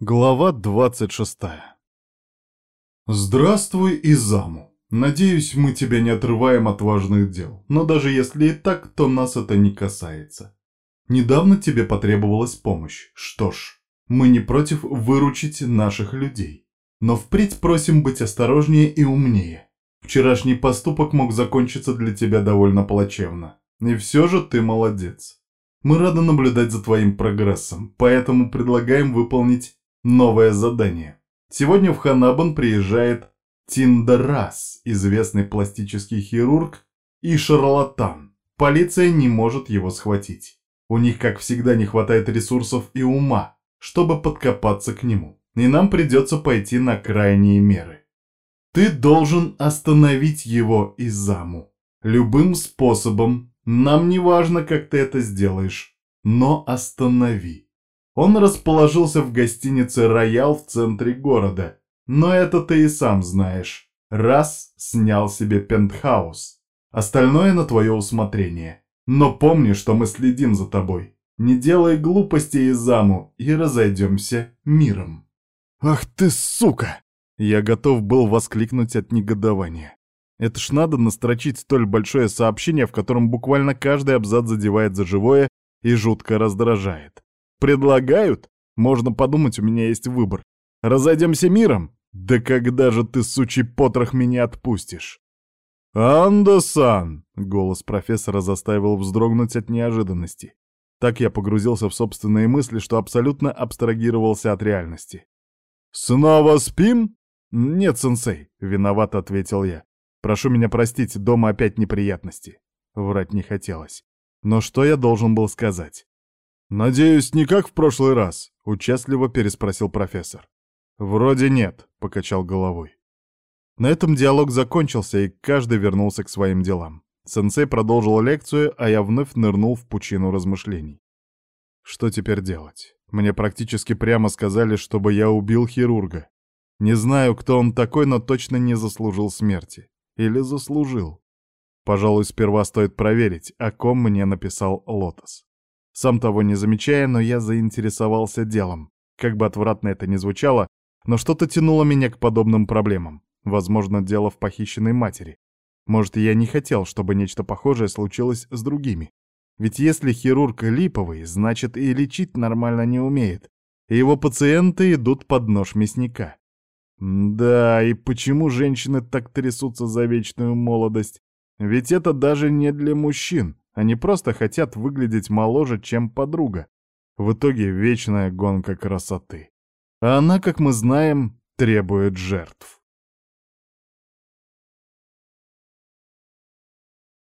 Глава 26 Здравствуй, Изаму. Надеюсь, мы тебя не отрываем от важных дел, но даже если и так, то нас это не касается. Недавно тебе потребовалась помощь. Что ж, мы не против выручить наших людей. Но впредь просим быть осторожнее и умнее. Вчерашний поступок мог закончиться для тебя довольно плачевно. И все же ты молодец. Мы рады наблюдать за твоим прогрессом, поэтому предлагаем выполнить Новое задание. Сегодня в Ханабан приезжает Тиндерас, известный пластический хирург и шарлатан. Полиция не может его схватить. У них, как всегда, не хватает ресурсов и ума, чтобы подкопаться к нему. И нам придется пойти на крайние меры. Ты должен остановить его Изаму. Любым способом. Нам не важно, как ты это сделаешь. Но останови. Он расположился в гостинице «Роял» в центре города. Но это ты и сам знаешь. Раз снял себе пентхаус. Остальное на твое усмотрение. Но помни, что мы следим за тобой. Не делай глупостей из заму и разойдемся миром. Ах ты сука! Я готов был воскликнуть от негодования. Это ж надо настрочить столь большое сообщение, в котором буквально каждый абзац задевает за живое и жутко раздражает. Предлагают? Можно подумать, у меня есть выбор. Разойдемся миром? Да когда же ты, сучий потрох, меня отпустишь? «Андо-сан!» — голос профессора заставил вздрогнуть от неожиданности. Так я погрузился в собственные мысли, что абсолютно абстрагировался от реальности. «Снова спим?» «Нет, сенсей», — виноват ответил я. «Прошу меня простить, дома опять неприятности». Врать не хотелось. Но что я должен был сказать? «Надеюсь, не как в прошлый раз?» — участливо переспросил профессор. «Вроде нет», — покачал головой. На этом диалог закончился, и каждый вернулся к своим делам. Сенсей продолжил лекцию, а я вновь нырнул в пучину размышлений. Что теперь делать? Мне практически прямо сказали, чтобы я убил хирурга. Не знаю, кто он такой, но точно не заслужил смерти. Или заслужил. Пожалуй, сперва стоит проверить, о ком мне написал Лотос. Сам того не замечая, но я заинтересовался делом. Как бы отвратно это ни звучало, но что-то тянуло меня к подобным проблемам. Возможно, дело в похищенной матери. Может, я не хотел, чтобы нечто похожее случилось с другими. Ведь если хирург липовый, значит и лечить нормально не умеет. И его пациенты идут под нож мясника. Да, и почему женщины так трясутся за вечную молодость? Ведь это даже не для мужчин. Они просто хотят выглядеть моложе, чем подруга. В итоге вечная гонка красоты. А она, как мы знаем, требует жертв.